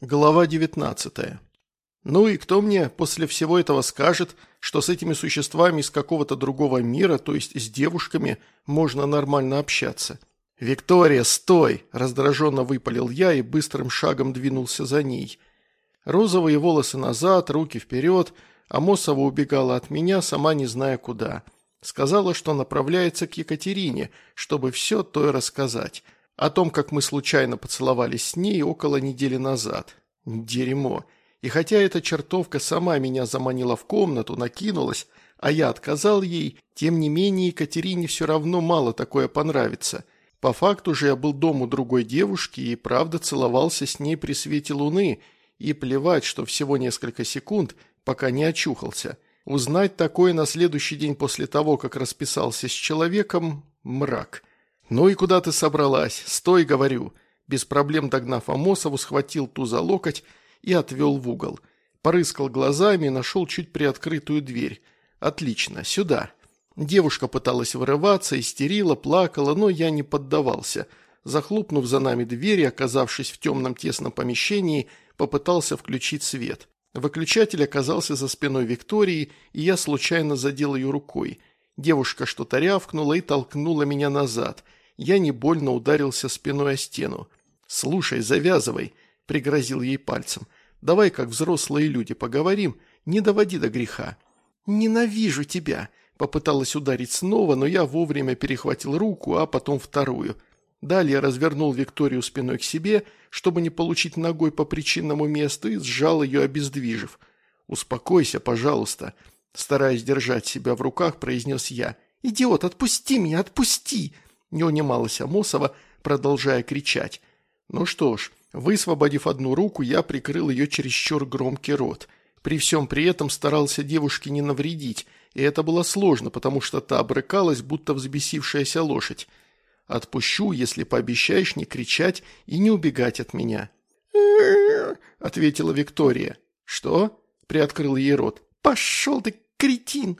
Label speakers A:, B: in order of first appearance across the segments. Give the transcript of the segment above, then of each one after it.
A: Глава 19. Ну и кто мне после всего этого скажет, что с этими существами из какого-то другого мира, то есть с девушками, можно нормально общаться? «Виктория, стой!» – раздраженно выпалил я и быстрым шагом двинулся за ней. Розовые волосы назад, руки вперед, а Мосова убегала от меня, сама не зная куда. Сказала, что направляется к Екатерине, чтобы все то и рассказать. О том, как мы случайно поцеловались с ней около недели назад. Дерьмо. И хотя эта чертовка сама меня заманила в комнату, накинулась, а я отказал ей, тем не менее Екатерине все равно мало такое понравится. По факту же я был дому другой девушки и правда целовался с ней при свете луны, и плевать, что всего несколько секунд, пока не очухался. Узнать такое на следующий день после того, как расписался с человеком – мрак. «Ну и куда ты собралась? Стой, говорю!» Без проблем догнав Амосову, схватил ту за локоть и отвел в угол. Порыскал глазами и нашел чуть приоткрытую дверь. «Отлично, сюда!» Девушка пыталась вырываться, истерила, плакала, но я не поддавался. Захлопнув за нами дверь оказавшись в темном тесном помещении, попытался включить свет. Выключатель оказался за спиной Виктории, и я случайно задел ее рукой. Девушка что-то рявкнула и толкнула меня назад – я не больно ударился спиной о стену. «Слушай, завязывай», – пригрозил ей пальцем. «Давай, как взрослые люди, поговорим, не доводи до греха». «Ненавижу тебя», – попыталась ударить снова, но я вовремя перехватил руку, а потом вторую. Далее развернул Викторию спиной к себе, чтобы не получить ногой по причинному месту, и сжал ее, обездвижив. «Успокойся, пожалуйста», – стараясь держать себя в руках, произнес я. «Идиот, отпусти меня, отпусти!» Не унималась Амосова, продолжая кричать. Ну что ж, высвободив одну руку, я прикрыл ее чересчур громкий рот. При всем при этом старался девушке не навредить, и это было сложно, потому что та обрыкалась, будто взбесившаяся лошадь. «Отпущу, если пообещаешь не кричать и не убегать от меня». ответила Виктория. «Что?» – приоткрыл ей рот. «Пошел ты, кретин!»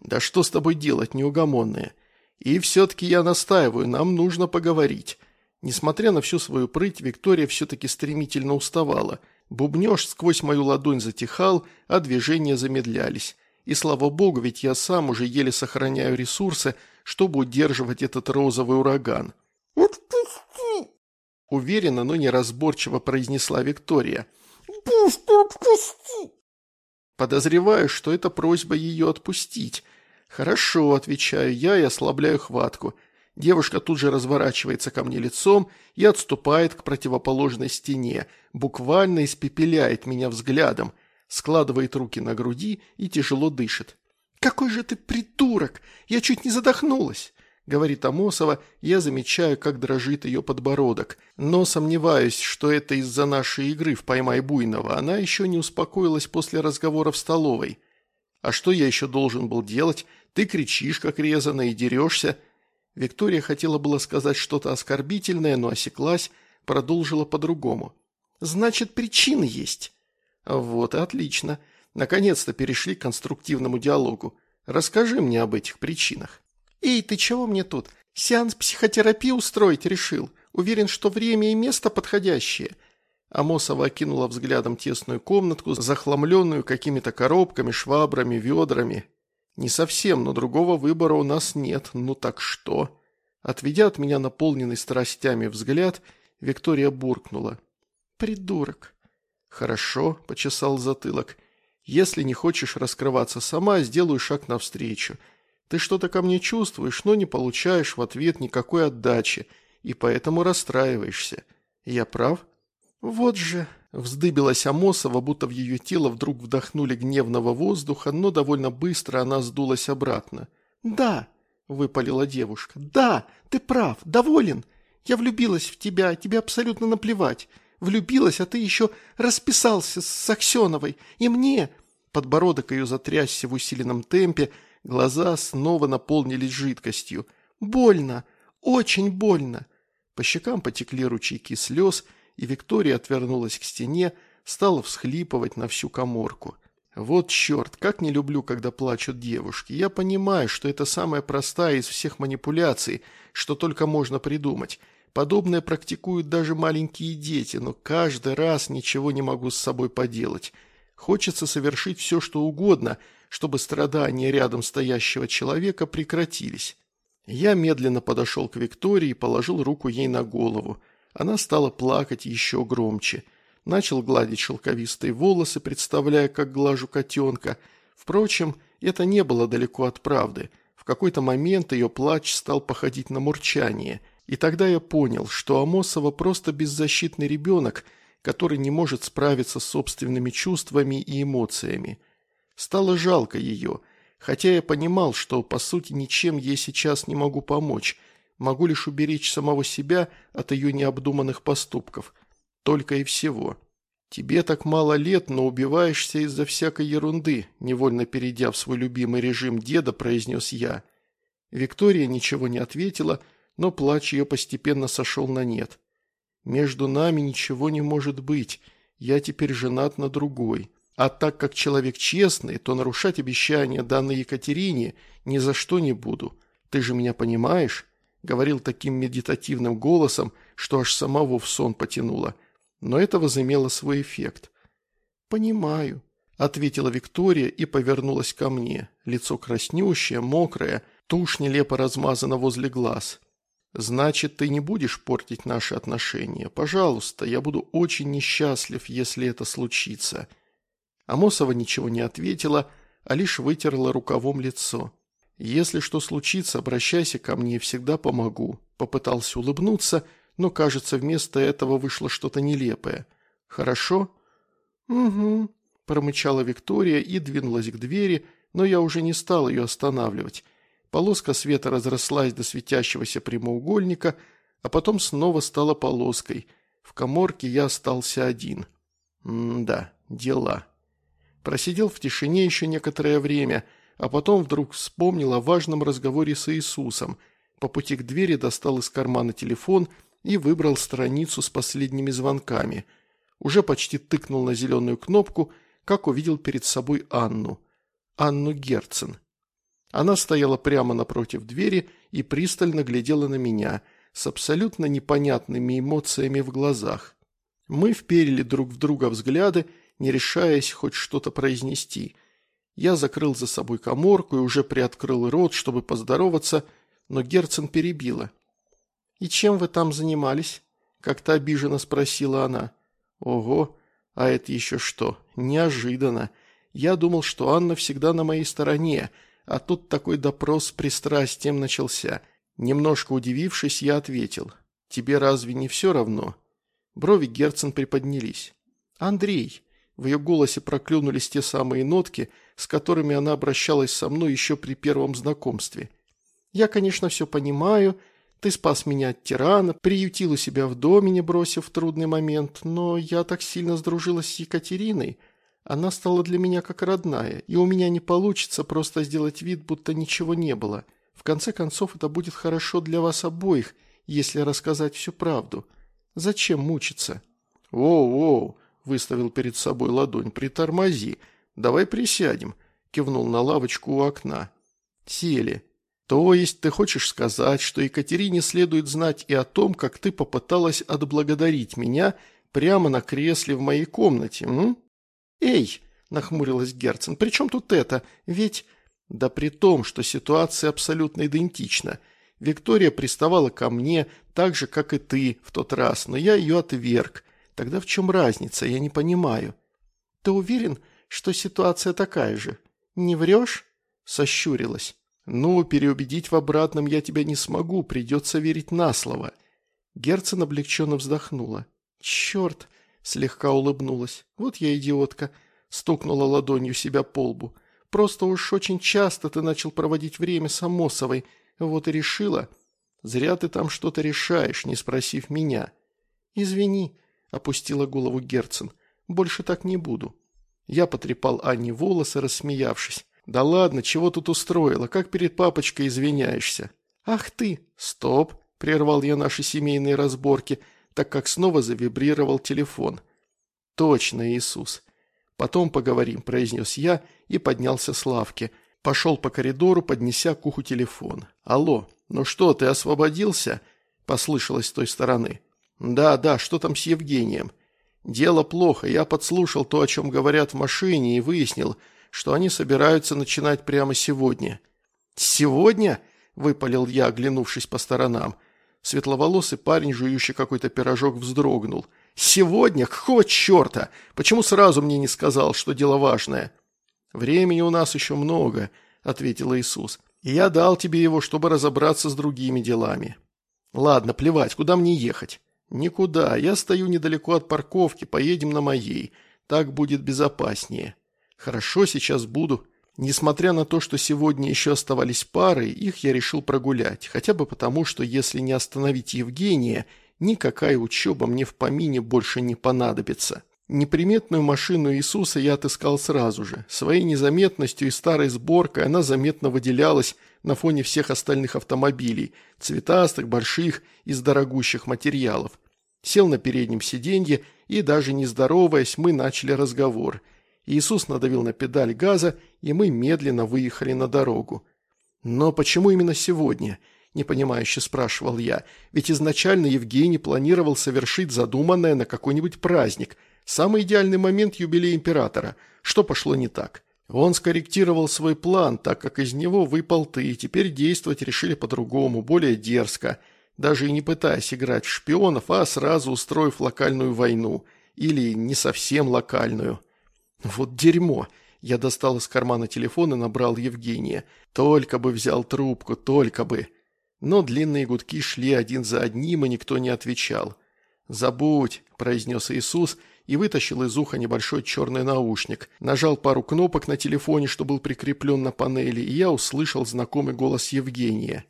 A: «Да что с тобой делать, неугомонная?» И все-таки я настаиваю, нам нужно поговорить. Несмотря на всю свою прыть, Виктория все-таки стремительно уставала. Бубнеж сквозь мою ладонь затихал, а движения замедлялись. И слава богу, ведь я сам уже еле сохраняю ресурсы, чтобы удерживать этот розовый ураган. «Отпусти!» Уверенно, но неразборчиво произнесла Виктория. «Быстро отпусти!» Подозреваю, что это просьба ее отпустить – «Хорошо», – отвечаю я и ослабляю хватку. Девушка тут же разворачивается ко мне лицом и отступает к противоположной стене, буквально испепеляет меня взглядом, складывает руки на груди и тяжело дышит. «Какой же ты придурок! Я чуть не задохнулась!» — говорит Амосова, я замечаю, как дрожит ее подбородок. Но сомневаюсь, что это из-за нашей игры в «Поймай буйного». Она еще не успокоилась после разговора в столовой. А что я еще должен был делать? Ты кричишь, как резано, и дерешься». Виктория хотела было сказать что-то оскорбительное, но осеклась, продолжила по-другому. «Значит, причины есть». «Вот и отлично. Наконец-то перешли к конструктивному диалогу. Расскажи мне об этих причинах». «Эй, ты чего мне тут? Сеанс психотерапии устроить решил. Уверен, что время и место подходящее. Амосова окинула взглядом тесную комнатку, захламленную какими-то коробками, швабрами, ведрами. «Не совсем, но другого выбора у нас нет. Ну так что?» Отведя от меня наполненный страстями взгляд, Виктория буркнула. «Придурок». «Хорошо», – почесал затылок. «Если не хочешь раскрываться сама, сделаю шаг навстречу. Ты что-то ко мне чувствуешь, но не получаешь в ответ никакой отдачи, и поэтому расстраиваешься. Я прав?» «Вот же!» – вздыбилась Амосова, будто в ее тело вдруг вдохнули гневного воздуха, но довольно быстро она сдулась обратно. «Да!» – выпалила девушка. «Да! Ты прав! Доволен! Я влюбилась в тебя, тебе абсолютно наплевать. Влюбилась, а ты еще расписался с Аксеновой. И мне...» Подбородок ее затрясся в усиленном темпе, глаза снова наполнились жидкостью. «Больно! Очень больно!» По щекам потекли ручейки слез – и Виктория отвернулась к стене, стала всхлипывать на всю коморку. Вот черт, как не люблю, когда плачут девушки. Я понимаю, что это самая простая из всех манипуляций, что только можно придумать. Подобное практикуют даже маленькие дети, но каждый раз ничего не могу с собой поделать. Хочется совершить все, что угодно, чтобы страдания рядом стоящего человека прекратились. Я медленно подошел к Виктории и положил руку ей на голову. Она стала плакать еще громче. Начал гладить шелковистые волосы, представляя, как глажу котенка. Впрочем, это не было далеко от правды. В какой-то момент ее плач стал походить на мурчание – и тогда я понял, что Амосова просто беззащитный ребенок, который не может справиться с собственными чувствами и эмоциями. Стало жалко ее, хотя я понимал, что по сути ничем ей сейчас не могу помочь, могу лишь уберечь самого себя от ее необдуманных поступков. Только и всего. «Тебе так мало лет, но убиваешься из-за всякой ерунды», невольно перейдя в свой любимый режим деда, произнес я. Виктория ничего не ответила, но плач ее постепенно сошел на нет. «Между нами ничего не может быть, я теперь женат на другой. А так как человек честный, то нарушать обещания, данные Екатерине, ни за что не буду. Ты же меня понимаешь?» Говорил таким медитативным голосом, что аж самого в сон потянуло. Но это возымело свой эффект. «Понимаю», — ответила Виктория и повернулась ко мне. Лицо краснющее, мокрое, тушь нелепо размазана возле глаз. «Значит, ты не будешь портить наши отношения. Пожалуйста, я буду очень несчастлив, если это случится». Амосова ничего не ответила, а лишь вытерла рукавом лицо. «Если что случится, обращайся ко мне, всегда помогу». Попытался улыбнуться, но, кажется, вместо этого вышло что-то нелепое. «Хорошо?» «Угу», – промычала Виктория и двинулась к двери, но я уже не стал ее останавливать. Полоска света разрослась до светящегося прямоугольника, а потом снова стала полоской. В коморке я остался один. М-да, дела. Просидел в тишине еще некоторое время, а потом вдруг вспомнил о важном разговоре с Иисусом. По пути к двери достал из кармана телефон и выбрал страницу с последними звонками. Уже почти тыкнул на зеленую кнопку, как увидел перед собой Анну. Анну Герцен. Она стояла прямо напротив двери и пристально глядела на меня с абсолютно непонятными эмоциями в глазах. Мы вперили друг в друга взгляды, не решаясь хоть что-то произнести. Я закрыл за собой коморку и уже приоткрыл рот, чтобы поздороваться, но Герцен перебила. «И чем вы там занимались?» – как-то обиженно спросила она. «Ого, а это еще что? Неожиданно. Я думал, что Анна всегда на моей стороне, а тут такой допрос с пристрастием начался. Немножко удивившись, я ответил. «Тебе разве не все равно?» Брови Герцен приподнялись. «Андрей!» В ее голосе проклюнулись те самые нотки, с которыми она обращалась со мной еще при первом знакомстве. «Я, конечно, все понимаю. Ты спас меня от тирана, приютил у себя в доме, не бросив в трудный момент, но я так сильно сдружилась с Екатериной, она стала для меня как родная, и у меня не получится просто сделать вид, будто ничего не было. В конце концов, это будет хорошо для вас обоих, если рассказать всю правду. Зачем мучиться?» «Воу-воу», – выставил перед собой ладонь, – «притормози. Давай присядем», – кивнул на лавочку у окна. «Сели. То есть ты хочешь сказать, что Екатерине следует знать и о том, как ты попыталась отблагодарить меня прямо на кресле в моей комнате, м?» «Эй!» – нахмурилась Герцен. «При чем тут это? Ведь...» «Да при том, что ситуация абсолютно идентична. Виктория приставала ко мне так же, как и ты в тот раз, но я ее отверг. Тогда в чем разница? Я не понимаю». «Ты уверен, что ситуация такая же? Не врешь?» – сощурилась. «Ну, переубедить в обратном я тебя не смогу, придется верить на слово». Герцен облегченно вздохнула. «Черт!» Слегка улыбнулась. «Вот я идиотка!» Стукнула ладонью себя по лбу. «Просто уж очень часто ты начал проводить время с Амосовой. Вот и решила. Зря ты там что-то решаешь, не спросив меня». «Извини», — опустила голову Герцен. «Больше так не буду». Я потрепал Анне волосы, рассмеявшись. «Да ладно, чего тут устроила? Как перед папочкой извиняешься?» «Ах ты!» «Стоп!» – прервал я наши семейные разборки – так как снова завибрировал телефон. «Точно, Иисус. Потом поговорим», – произнес я и поднялся с лавки. Пошел по коридору, поднеся к уху телефон. «Алло, ну что, ты освободился?» – послышалось с той стороны. «Да, да, что там с Евгением?» «Дело плохо. Я подслушал то, о чем говорят в машине, и выяснил, что они собираются начинать прямо сегодня». «Сегодня?» – выпалил я, оглянувшись по сторонам. Светловолосый парень, жующий какой-то пирожок, вздрогнул. «Сегодня? Какого черта? Почему сразу мне не сказал, что дело важное?» «Времени у нас еще много», – ответил Иисус. «И я дал тебе его, чтобы разобраться с другими делами». «Ладно, плевать, куда мне ехать?» «Никуда. Я стою недалеко от парковки. Поедем на моей. Так будет безопаснее». «Хорошо, сейчас буду». Несмотря на то, что сегодня еще оставались пары, их я решил прогулять, хотя бы потому, что если не остановить Евгения, никакая учеба мне в помине больше не понадобится. Неприметную машину Иисуса я отыскал сразу же. Своей незаметностью и старой сборкой она заметно выделялась на фоне всех остальных автомобилей, цветастых, больших, из дорогущих материалов. Сел на переднем сиденье и, даже не здороваясь, мы начали разговор – Иисус надавил на педаль газа, и мы медленно выехали на дорогу. «Но почему именно сегодня?» – непонимающе спрашивал я. «Ведь изначально Евгений планировал совершить задуманное на какой-нибудь праздник. Самый идеальный момент юбилей императора. Что пошло не так?» Он скорректировал свой план, так как из него выпал ты, и теперь действовать решили по-другому, более дерзко, даже и не пытаясь играть в шпионов, а сразу устроив локальную войну. Или не совсем локальную. «Вот дерьмо!» Я достал из кармана телефон и набрал Евгения. «Только бы взял трубку, только бы!» Но длинные гудки шли один за одним, и никто не отвечал. «Забудь», – произнес Иисус и вытащил из уха небольшой черный наушник. Нажал пару кнопок на телефоне, что был прикреплен на панели, и я услышал знакомый голос Евгения.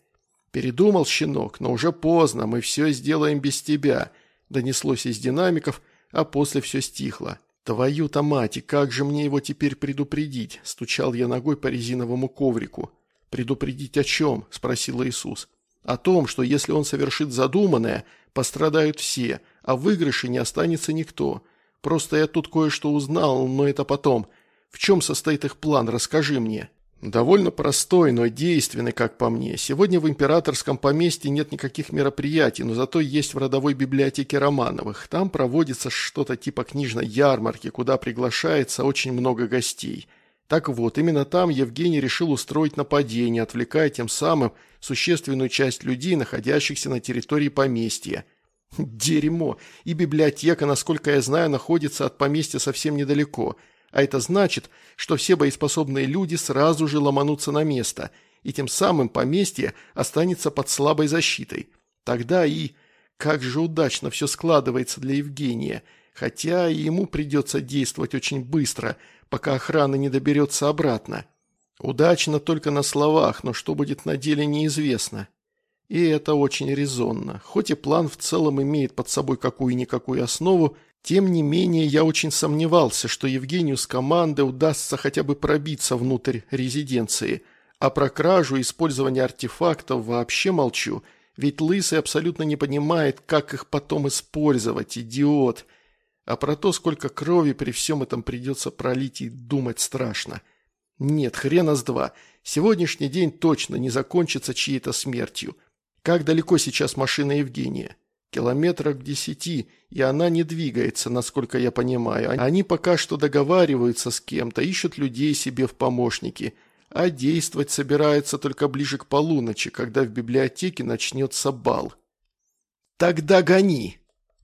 A: «Передумал, щенок, но уже поздно, мы все сделаем без тебя», – донеслось из динамиков, а после все стихло. «Твою-то мать, и как же мне его теперь предупредить?» – стучал я ногой по резиновому коврику. «Предупредить о чем?» – спросил Иисус. «О том, что если он совершит задуманное, пострадают все, а в выигрыше не останется никто. Просто я тут кое-что узнал, но это потом. В чем состоит их план, расскажи мне». Довольно простой, но действенный, как по мне. Сегодня в императорском поместье нет никаких мероприятий, но зато есть в родовой библиотеке Романовых. Там проводится что-то типа книжной ярмарки, куда приглашается очень много гостей. Так вот, именно там Евгений решил устроить нападение, отвлекая тем самым существенную часть людей, находящихся на территории поместья. Дерьмо! И библиотека, насколько я знаю, находится от поместья совсем недалеко – а это значит, что все боеспособные люди сразу же ломанутся на место, и тем самым поместье останется под слабой защитой. Тогда и... Как же удачно все складывается для Евгения, хотя и ему придется действовать очень быстро, пока охрана не доберется обратно. Удачно только на словах, но что будет на деле неизвестно. И это очень резонно. Хоть и план в целом имеет под собой какую-никакую основу, тем не менее, я очень сомневался, что Евгению с командой удастся хотя бы пробиться внутрь резиденции. А про кражу и использование артефактов вообще молчу, ведь Лысый абсолютно не понимает, как их потом использовать, идиот. А про то, сколько крови при всем этом придется пролить и думать страшно. Нет, хрена с два. Сегодняшний день точно не закончится чьей-то смертью. Как далеко сейчас машина Евгения? Километрах к десяти, и она не двигается, насколько я понимаю. Они пока что договариваются с кем-то, ищут людей себе в помощники, а действовать собираются только ближе к полуночи, когда в библиотеке начнется бал. «Тогда гони!»